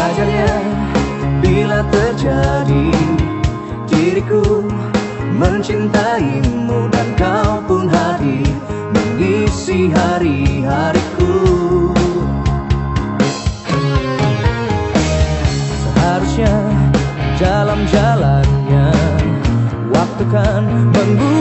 wajarnya bila terjadi. Diriku mencintaimu dan kau pun hadir mengisi hari-hariku. Seharusnya dalam jalannya waktu kan mengubah